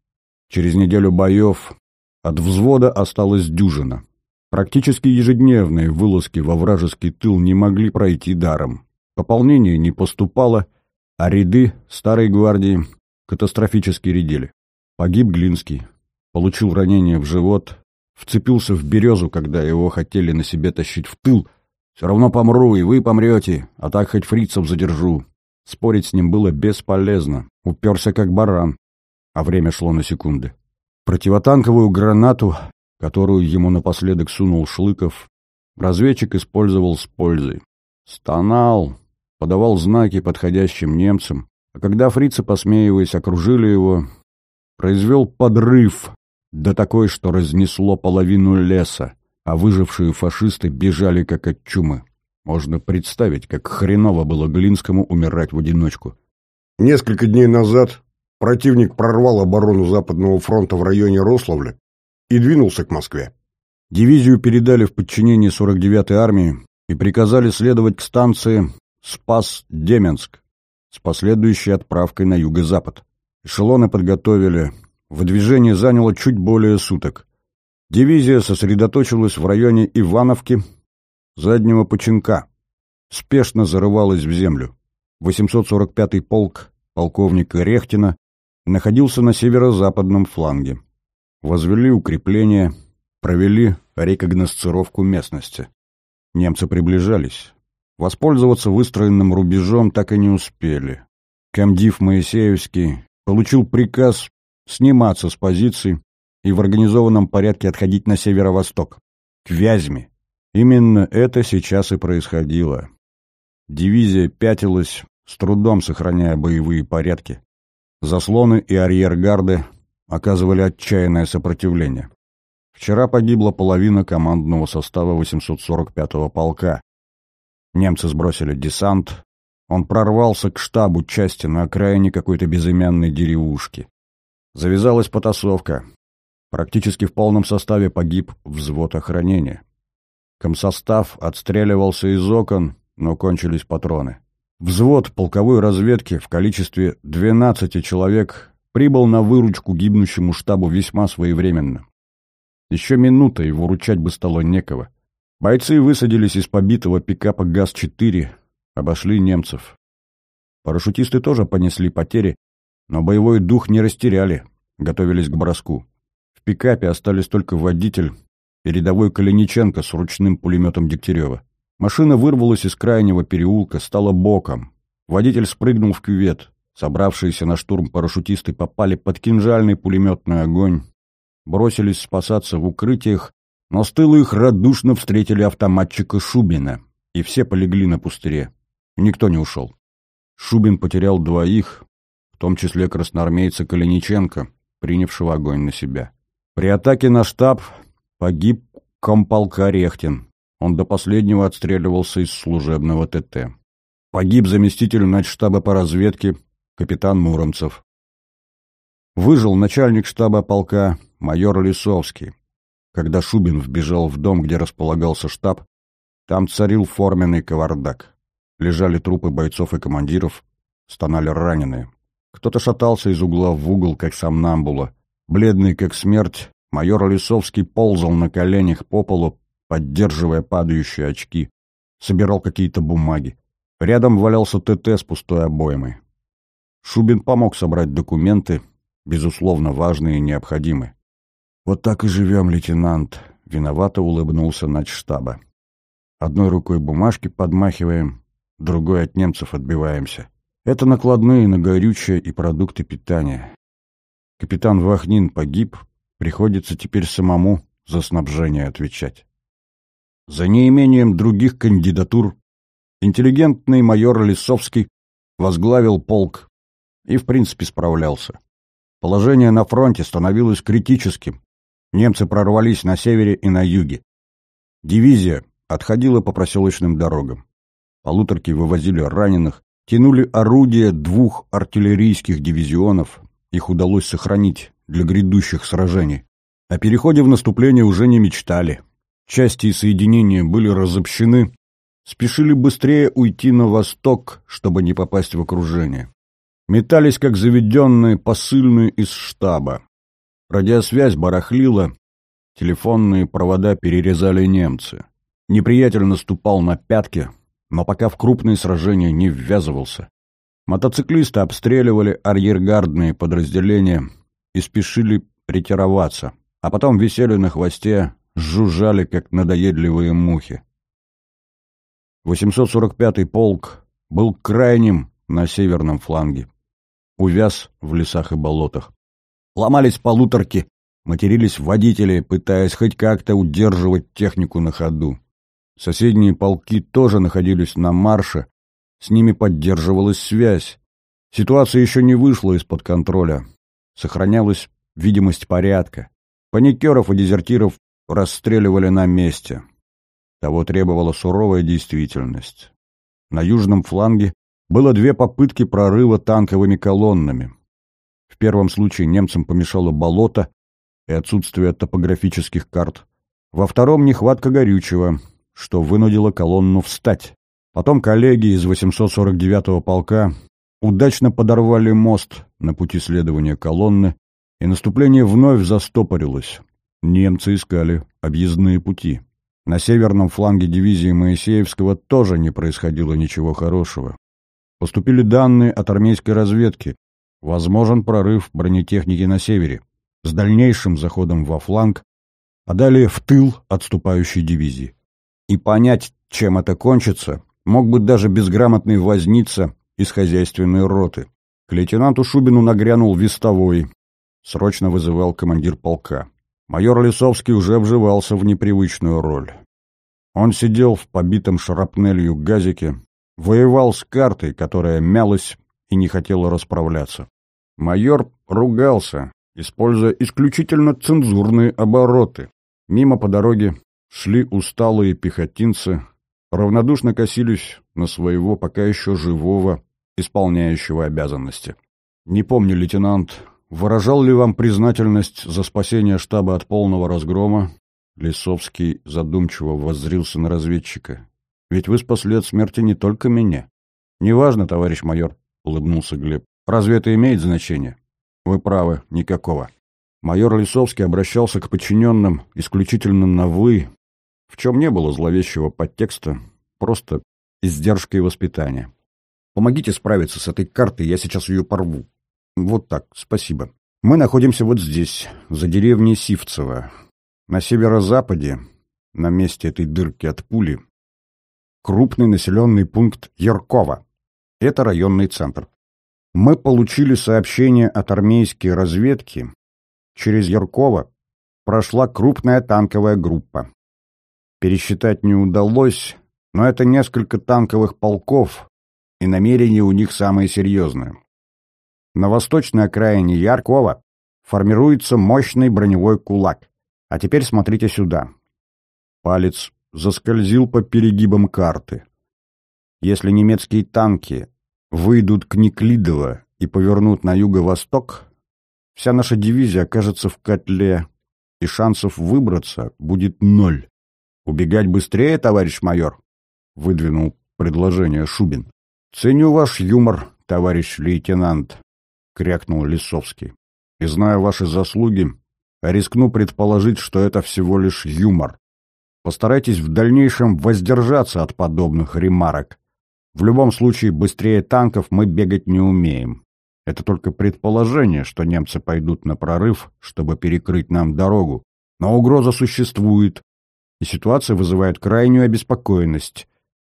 Через неделю боев от взвода осталась дюжина. Практически ежедневные вылазки во вражеский тыл не могли пройти даром. Пополнение не поступало, а ряды старой гвардии катастрофически редели. Погиб Глинский. получил ранение в живот, вцепился в березу, когда его хотели на себе тащить в тыл. Все равно помру, и вы помрете, а так хоть фрицев задержу. Спорить с ним было бесполезно. Уперся как баран, а время шло на секунды. Противотанковую гранату, которую ему напоследок сунул Шлыков, разведчик использовал с пользой. Стонал, подавал знаки подходящим немцам, а когда фрицы, посмеиваясь, окружили его, произвел подрыв, да такой, что разнесло половину леса, а выжившие фашисты бежали как от чумы. Можно представить, как хреново было Глинскому умирать в одиночку. Несколько дней назад противник прорвал оборону Западного фронта в районе Рославля и двинулся к Москве. Дивизию передали в подчинение 49-й армии и приказали следовать к станции Спас-Деменск с последующей отправкой на юго-запад. Эшелоны подготовили. В движении заняло чуть более суток. Дивизия сосредоточилась в районе Ивановки, заднего Починка. Спешно зарывалась в землю. 845-й полк полковника Рехтина находился на северо-западном фланге. Возвели укрепления, провели рекогносцировку местности. Немцы приближались. Воспользоваться выстроенным рубежом так и не успели. Комдив Моисеевский получил приказ сниматься с позиций и в организованном порядке отходить на северо-восток, к Вязьме. Именно это сейчас и происходило. Дивизия пятилась, с трудом сохраняя боевые порядки. Заслоны и арьергарды оказывали отчаянное сопротивление. Вчера погибла половина командного состава 845-го полка, Немцы сбросили десант. Он прорвался к штабу части на окраине какой-то безымянной деревушки. Завязалась потасовка. Практически в полном составе погиб взвод охранения. Комсостав отстреливался из окон, но кончились патроны. Взвод полковой разведки в количестве 12 человек прибыл на выручку гибнущему штабу весьма своевременно. Еще минута, и выручать бы стало некого. Бойцы высадились из побитого пикапа ГАЗ-4, обошли немцев. Парашютисты тоже понесли потери, но боевой дух не растеряли, готовились к броску. В пикапе остались только водитель и рядовой Калиниченко с ручным пулеметом Дегтярева. Машина вырвалась из крайнего переулка, стала боком. Водитель спрыгнул в кювет. Собравшиеся на штурм парашютисты попали под кинжальный пулеметный огонь, бросились спасаться в укрытиях, но с их радушно встретили автоматчика Шубина, и все полегли на пустыре. Никто не ушел. Шубин потерял двоих, в том числе красноармейца Калиниченко, принявшего огонь на себя. При атаке на штаб погиб комполка Рехтин. Он до последнего отстреливался из служебного ТТ. Погиб заместитель начштаба по разведке капитан Муромцев. Выжил начальник штаба полка майор Лисовский. Когда Шубин вбежал в дом, где располагался штаб, там царил форменный кавардак. Лежали трупы бойцов и командиров, стонали раненые. Кто-то шатался из угла в угол, как сомнамбула. Бледный, как смерть, майор Лисовский ползал на коленях по полу, поддерживая падающие очки. Собирал какие-то бумаги. Рядом валялся ТТ с пустой обоймой. Шубин помог собрать документы, безусловно, важные и необходимые. «Вот так и живем, лейтенант», — виновато улыбнулся начштаба. «Одной рукой бумажки подмахиваем, другой от немцев отбиваемся. Это накладные на горючее и продукты питания. Капитан Вахнин погиб, приходится теперь самому за снабжение отвечать. За неимением других кандидатур интеллигентный майор Лисовский возглавил полк и, в принципе, справлялся. Положение на фронте становилось критическим. Немцы прорвались на севере и на юге. Дивизия отходила по проселочным дорогам. Полуторки вывозили раненых, тянули орудия двух артиллерийских дивизионов, их удалось сохранить для грядущих сражений. О переходе в наступление уже не мечтали. Части и соединения были разобщены, спешили быстрее уйти на восток, чтобы не попасть в окружение. Метались, как заведенные, посыльные из штаба. Радиосвязь барахлила, телефонные провода перерезали немцы. Неприятель наступал на пятки, но пока в крупные сражения не ввязывался. Мотоциклисты обстреливали арьергардные подразделения и спешили ретироваться, а потом висели на хвосте, жужжали, как надоедливые мухи. 845-й полк был крайним на северном фланге. Увяз в лесах и болотах. Ломались полуторки, матерились водители, пытаясь хоть как-то удерживать технику на ходу. Соседние полки тоже находились на марше, с ними поддерживалась связь. Ситуация еще не вышла из-под контроля. Сохранялась видимость порядка. Паникеров и дезертиров расстреливали на месте. Того требовала суровая действительность. На южном фланге было две попытки прорыва танковыми колоннами. В первом случае немцам помешало болото и отсутствие топографических карт. Во втором — нехватка горючего, что вынудило колонну встать. Потом коллеги из 849-го полка удачно подорвали мост на пути следования колонны, и наступление вновь застопорилось. Немцы искали объездные пути. На северном фланге дивизии Моисеевского тоже не происходило ничего хорошего. Поступили данные от армейской разведки. Возможен прорыв бронетехники на севере, с дальнейшим заходом во фланг, а далее в тыл отступающей дивизии. И понять, чем это кончится, мог бы даже безграмотный возница из хозяйственной роты. К лейтенанту Шубину нагрянул вестовой. Срочно вызывал командир полка. Майор Лисовский уже вживался в непривычную роль. Он сидел в побитом шрапнелью газике, воевал с картой, которая мялась и не хотела расправляться. Майор ругался, используя исключительно цензурные обороты. Мимо по дороге шли усталые пехотинцы, равнодушно косились на своего пока еще живого, исполняющего обязанности. Не помню, лейтенант, выражал ли вам признательность за спасение штаба от полного разгрома? Лисовский задумчиво воззрился на разведчика. Ведь вы спасли от смерти не только меня. Неважно, товарищ майор, улыбнулся Глеб. Разве это имеет значение? Вы правы, никакого. Майор Лисовский обращался к подчиненным исключительно на «вы», в чем не было зловещего подтекста, просто издержкой воспитания. Помогите справиться с этой картой, я сейчас ее порву. Вот так, спасибо. Мы находимся вот здесь, за деревней Сивцево. На северо-западе, на месте этой дырки от пули, крупный населенный пункт Яркова. Это районный центр. Мы получили сообщение от армейской разведки. Через Яркова прошла крупная танковая группа. Пересчитать не удалось, но это несколько танковых полков, и намерения у них самые серьезные. На восточной окраине Яркова формируется мощный броневой кулак. А теперь смотрите сюда. Палец заскользил по перегибам карты. Если немецкие танки выйдут к Неклидово и повернут на юго-восток, вся наша дивизия окажется в котле, и шансов выбраться будет ноль. «Убегать быстрее, товарищ майор?» — выдвинул предложение Шубин. «Ценю ваш юмор, товарищ лейтенант», — крякнул Лисовский. «И зная ваши заслуги, рискну предположить, что это всего лишь юмор. Постарайтесь в дальнейшем воздержаться от подобных ремарок. В любом случае, быстрее танков мы бегать не умеем. Это только предположение, что немцы пойдут на прорыв, чтобы перекрыть нам дорогу. Но угроза существует, и ситуация вызывает крайнюю обеспокоенность.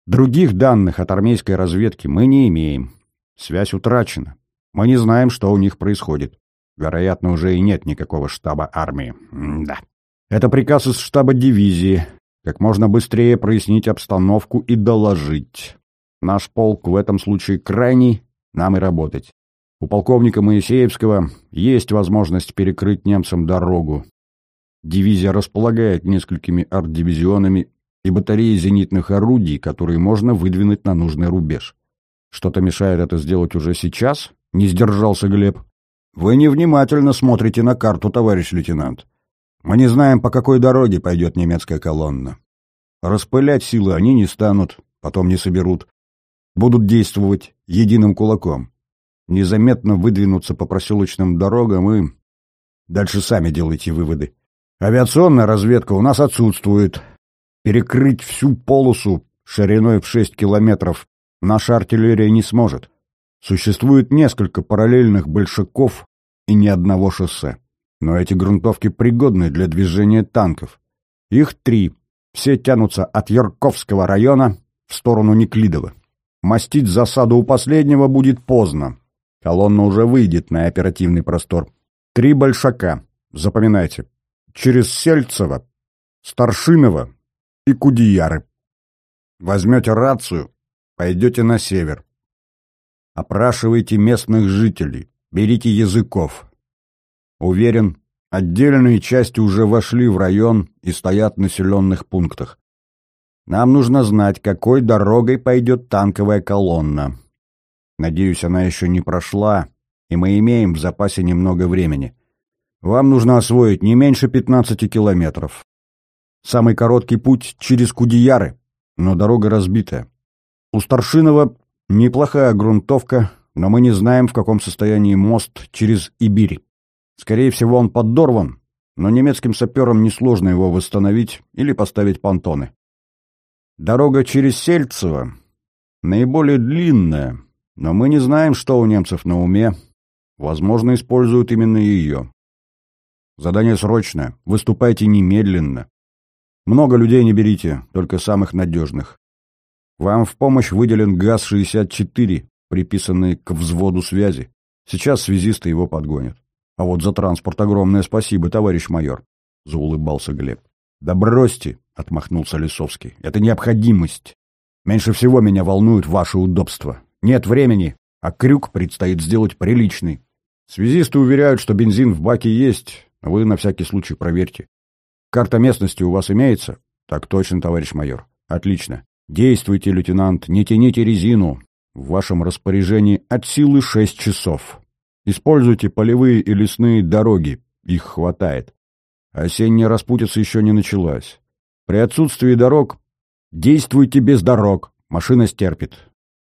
Других данных от армейской разведки мы не имеем. Связь утрачена. Мы не знаем, что у них происходит. Вероятно, уже и нет никакого штаба армии. М да. Это приказ из штаба дивизии. Как можно быстрее прояснить обстановку и доложить. Наш полк в этом случае крайний, нам и работать. У полковника Моисеевского есть возможность перекрыть немцам дорогу. Дивизия располагает несколькими арт-дивизионами и батареей зенитных орудий, которые можно выдвинуть на нужный рубеж. Что-то мешает это сделать уже сейчас? Не сдержался Глеб. Вы невнимательно смотрите на карту, товарищ лейтенант. Мы не знаем, по какой дороге пойдет немецкая колонна. Распылять силы они не станут, потом не соберут. Будут действовать единым кулаком. Незаметно выдвинуться по проселочным дорогам и... Дальше сами делайте выводы. Авиационная разведка у нас отсутствует. Перекрыть всю полосу шириной в 6 километров наша артиллерия не сможет. Существует несколько параллельных большаков и ни одного шоссе. Но эти грунтовки пригодны для движения танков. Их три. Все тянутся от Ярковского района в сторону Неклидова. Мастить засаду у последнего будет поздно. Колонна уже выйдет на оперативный простор. Три большака. Запоминайте. Через Сельцево, Старшинова и Кудеяры. Возьмете рацию, пойдете на север. Опрашивайте местных жителей, берите языков. Уверен, отдельные части уже вошли в район и стоят в населенных пунктах. Нам нужно знать, какой дорогой пойдет танковая колонна. Надеюсь, она еще не прошла, и мы имеем в запасе немного времени. Вам нужно освоить не меньше 15 километров. Самый короткий путь через Кудеяры, но дорога разбитая. У Старшинова неплохая грунтовка, но мы не знаем, в каком состоянии мост через Ибирь. Скорее всего, он подорван, но немецким саперам несложно его восстановить или поставить понтоны. Дорога через Сельцево наиболее длинная, но мы не знаем, что у немцев на уме. Возможно, используют именно ее. Задание срочное. Выступайте немедленно. Много людей не берите, только самых надежных. Вам в помощь выделен ГАЗ-64, приписанный к взводу связи. Сейчас связисты его подгонят. А вот за транспорт огромное спасибо, товарищ майор, — заулыбался Глеб. Да бросьте, — отмахнулся Лисовский. Это необходимость. Меньше всего меня волнует ваше удобство. Нет времени, а крюк предстоит сделать приличный. Связисты уверяют, что бензин в баке есть, вы на всякий случай проверьте. Карта местности у вас имеется? Так точно, товарищ майор. Отлично. Действуйте, лейтенант, не тяните резину. В вашем распоряжении от силы шесть часов. Используйте полевые и лесные дороги. Их хватает. Осенняя распутица еще не началась. При отсутствии дорог действуйте без дорог. Машина стерпит.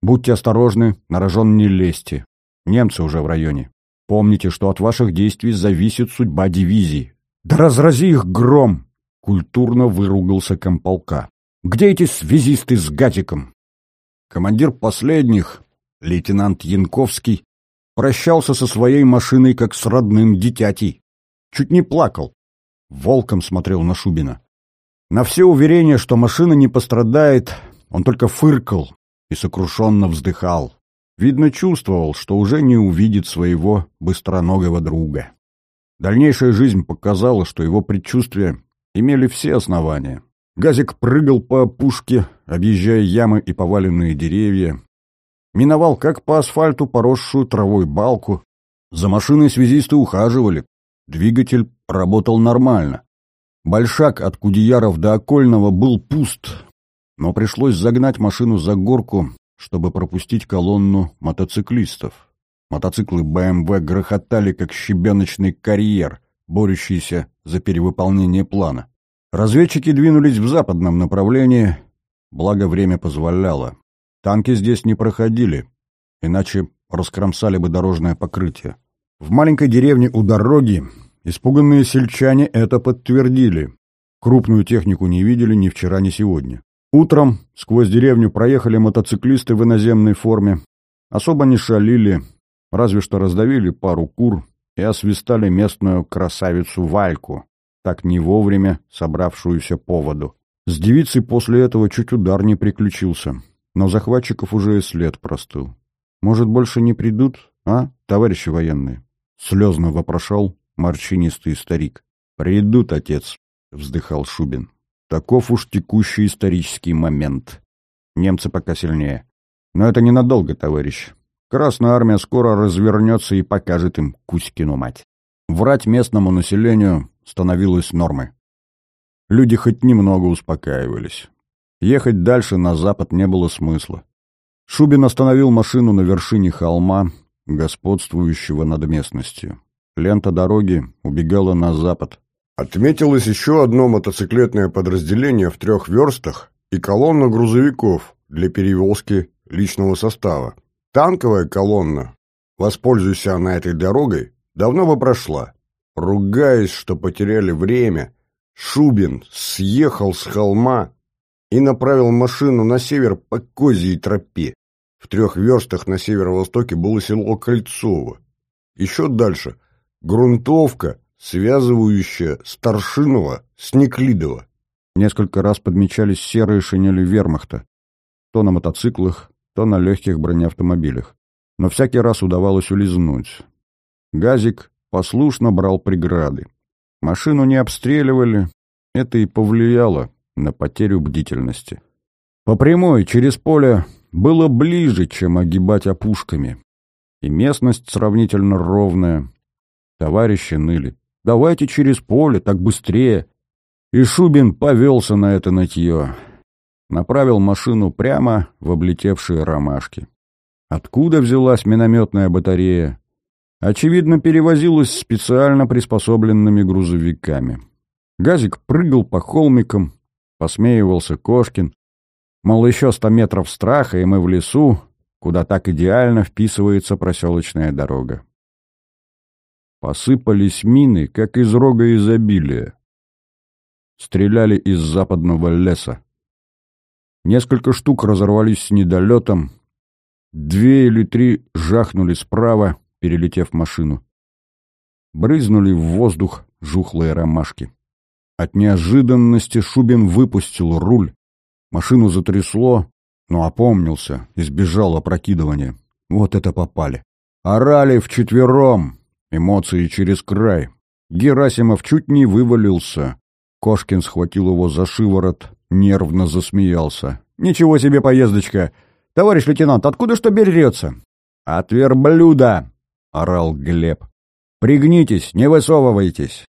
Будьте осторожны, на рожон не лезьте. Немцы уже в районе. Помните, что от ваших действий зависит судьба дивизии. Да разрази их гром! Культурно выругался комполка. Где эти связисты с Гатиком? Командир последних, лейтенант Янковский, прощался со своей машиной как с родным дитятей. Чуть не плакал. Волком смотрел на Шубина. На все уверения, что машина не пострадает, он только фыркал и сокрушенно вздыхал. Видно, чувствовал, что уже не увидит своего быстроногого друга. Дальнейшая жизнь показала, что его предчувствия имели все основания. Газик прыгал по опушке, объезжая ямы и поваленные деревья. Миновал как по асфальту поросшую травой балку. За машиной связисты ухаживали. Двигатель работал нормально. Большак от Кудеяров до Окольного был пуст, но пришлось загнать машину за горку чтобы пропустить колонну мотоциклистов. Мотоциклы БМВ грохотали, как щебеночный карьер, борющийся за перевыполнение плана. Разведчики двинулись в западном направлении, благо время позволяло. Танки здесь не проходили, иначе раскромсали бы дорожное покрытие. В маленькой деревне у дороги испуганные сельчане это подтвердили. Крупную технику не видели ни вчера, ни сегодня. Утром сквозь деревню проехали мотоциклисты в иноземной форме. Особо не шалили, разве что раздавили пару кур и освистали местную красавицу Вальку, так не вовремя собравшуюся поводу. С девицей после этого чуть удар не приключился, но захватчиков уже и след простыл. «Может, больше не придут, а, товарищи военные?» — слезно вопрошал морщинистый старик. «Придут, отец», — вздыхал Шубин. Таков уж текущий исторический момент. Немцы пока сильнее. Но это ненадолго, товарищ. Красная армия скоро развернется и покажет им Кузькину мать. Врать местному населению становилось нормой. Люди хоть немного успокаивались. Ехать дальше на запад не было смысла. Шубин остановил машину на вершине холма, господствующего над местностью. Лента дороги убегала на запад, Отметилось еще одно мотоциклетное подразделение в трех верстах и колонна грузовиков для перевозки личного состава. Танковая колонна, воспользуйся она этой дорогой, давно бы прошла. Ругаясь, что потеряли время, Шубин съехал с холма и направил машину на север по козьей тропе. В трех верстах на северо-востоке было село Кольцово. Еще дальше — грунтовка связывающая Старшинова с Неклидово. Несколько раз подмечались серые шинели вермахта. То на мотоциклах, то на легких бронеавтомобилях. Но всякий раз удавалось улизнуть. Газик послушно брал преграды. Машину не обстреливали, это и повлияло на потерю бдительности. По прямой, через поле, было ближе, чем огибать опушками. И местность сравнительно ровная. Товарищи ныли. «Давайте через поле, так быстрее!» И Шубин повелся на это нытье. Направил машину прямо в облетевшие ромашки. Откуда взялась минометная батарея? Очевидно, перевозилась специально приспособленными грузовиками. Газик прыгал по холмикам, посмеивался Кошкин, Мол, еще сто метров страха, и мы в лесу, куда так идеально вписывается проселочная дорога. Посыпались мины, как из рога изобилия. Стреляли из западного леса. Несколько штук разорвались с недолетом, две или три жахнули справа, перелетев машину. Брызнули в воздух жухлые ромашки. От неожиданности Шубин выпустил руль, Машину затрясло, но опомнился, избежал опрокидывания. Вот это попали. Орали вчетвером, эмоции через край. Герасимов чуть не вывалился. Кошкин схватил его за шиворот, нервно засмеялся. «Ничего себе поездочка! Товарищ лейтенант, откуда что берется?» «От верблюда!» — орал Глеб. «Пригнитесь, не высовывайтесь!»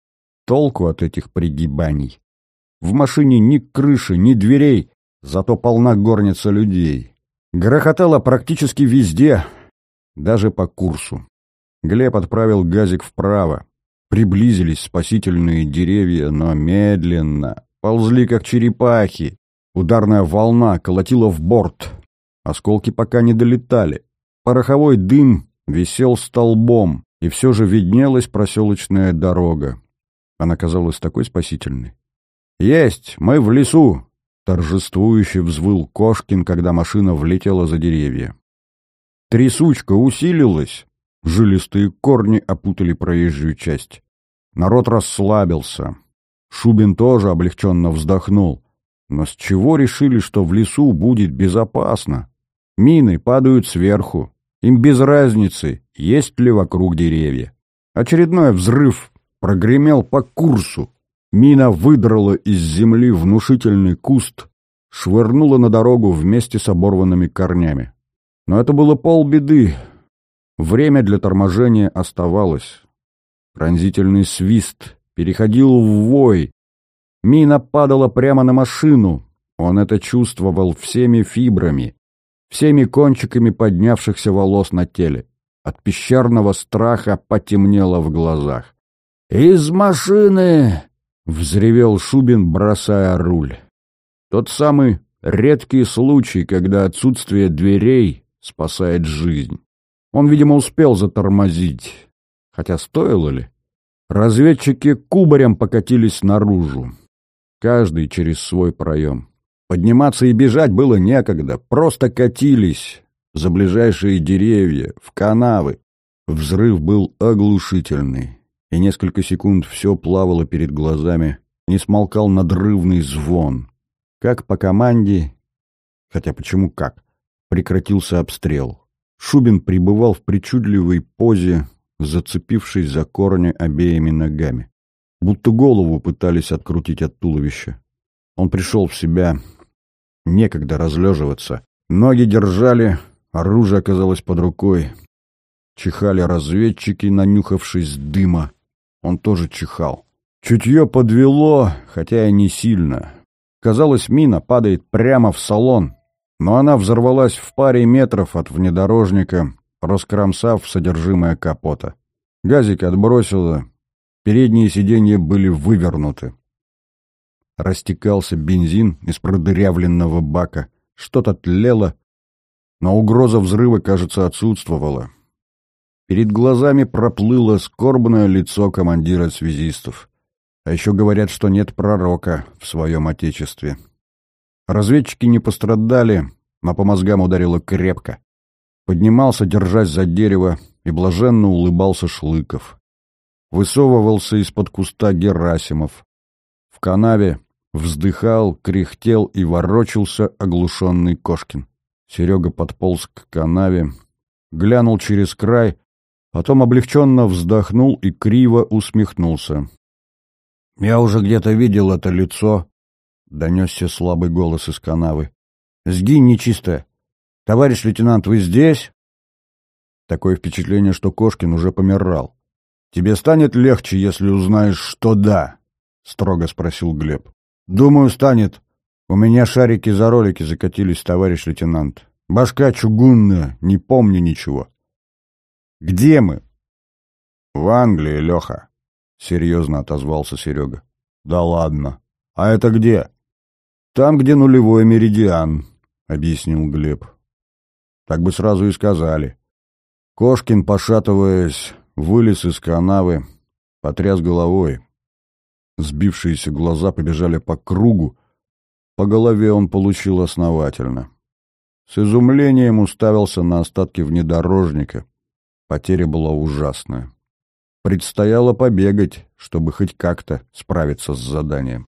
Толку от этих пригибаний. В машине ни крыши, ни дверей, Зато полна горница людей. Грохотало практически везде, даже по курсу. Глеб отправил газик вправо. Приблизились спасительные деревья, но медленно. Ползли, как черепахи. Ударная волна колотила в борт. Осколки пока не долетали. Пороховой дым висел столбом, и все же виднелась проселочная дорога. Она казалась такой спасительной. «Есть! Мы в лесу!» Торжествующе взвыл Кошкин, когда машина влетела за деревья. Трясучка усилилась, жилистые корни опутали проезжую часть. Народ расслабился. Шубин тоже облегченно вздохнул. Но с чего решили, что в лесу будет безопасно? Мины падают сверху. Им без разницы, есть ли вокруг деревья. Очередной взрыв прогремел по курсу. Мина выдрала из земли внушительный куст, швырнула на дорогу вместе с оборванными корнями. Но это было полбеды. Время для торможения оставалось. Пронзительный свист переходил в вой. Мина падала прямо на машину. Он это чувствовал всеми фибрами, всеми кончиками поднявшихся волос на теле. От пещерного страха потемнело в глазах. «Из машины!» — взревел Шубин, бросая руль. Тот самый редкий случай, когда отсутствие дверей спасает жизнь. Он, видимо, успел затормозить. Хотя стоило ли? Разведчики кубарем покатились наружу. Каждый через свой проем. Подниматься и бежать было некогда. Просто катились за ближайшие деревья, в канавы. Взрыв был оглушительный и несколько секунд все плавало перед глазами, не смолкал надрывный звон. Как по команде, хотя почему как, прекратился обстрел. Шубин пребывал в причудливой позе, зацепившись за корни обеими ногами. Будто голову пытались открутить от туловища. Он пришел в себя. Некогда разлеживаться. Ноги держали, оружие оказалось под рукой. Чихали разведчики, нанюхавшись дыма. Он тоже чихал. Чутье подвело, хотя и не сильно. Казалось, мина падает прямо в салон, но она взорвалась в паре метров от внедорожника, раскромсав содержимое капота. Газик отбросило, передние сиденья были вывернуты. Растекался бензин из продырявленного бака, что-то тлело, но угроза взрыва, кажется, отсутствовала. Перед глазами проплыло скорбное лицо командира связистов. А еще говорят, что нет пророка в своем отечестве. Разведчики не пострадали, но по мозгам ударило крепко. Поднимался, держась за дерево, и блаженно улыбался Шлыков. высовывался из-под куста Герасимов. В канаве вздыхал, кряхтел и ворочался оглушенный Кошкин. Серега подполз к канаве, глянул через край, потом облегченно вздохнул и криво усмехнулся. «Я уже где-то видел это лицо», — донесся слабый голос из канавы. «Сгинь, нечистая! Товарищ лейтенант, вы здесь?» Такое впечатление, что Кошкин уже помирал. «Тебе станет легче, если узнаешь, что да?» — строго спросил Глеб. «Думаю, станет. У меня шарики за ролики закатились, товарищ лейтенант. Башка чугунная, не помню ничего». «Где мы?» «В Англии, Леха», — серьезно отозвался Серега. «Да ладно. А это где?» «Там, где нулевой меридиан», — объяснил Глеб. «Так бы сразу и сказали». Кошкин, пошатываясь, вылез из канавы, потряс головой. Сбившиеся глаза побежали по кругу, по голове он получил основательно. С изумлением уставился на остатки внедорожника. Потеря была ужасная. Предстояло побегать, чтобы хоть как-то справиться с заданием.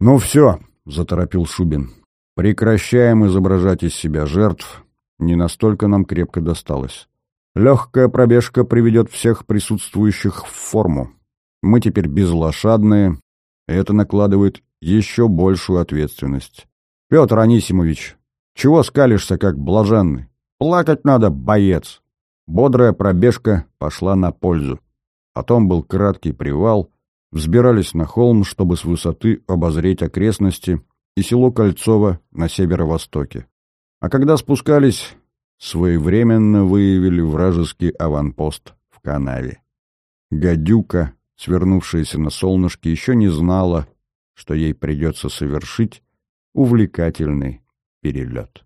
«Ну все», — заторопил Шубин, — «прекращаем изображать из себя жертв. Не настолько нам крепко досталось. Легкая пробежка приведет всех присутствующих в форму. Мы теперь безлошадные, и это накладывает еще большую ответственность. Петр Анисимович, чего скалишься, как блаженный? Плакать надо, боец. Бодрая пробежка пошла на пользу. Потом был краткий привал, взбирались на холм, чтобы с высоты обозреть окрестности и село Кольцово на северо-востоке. А когда спускались, своевременно выявили вражеский аванпост в канаве. Гадюка, свернувшаяся на солнышке, еще не знала, что ей придется совершить увлекательный перелет.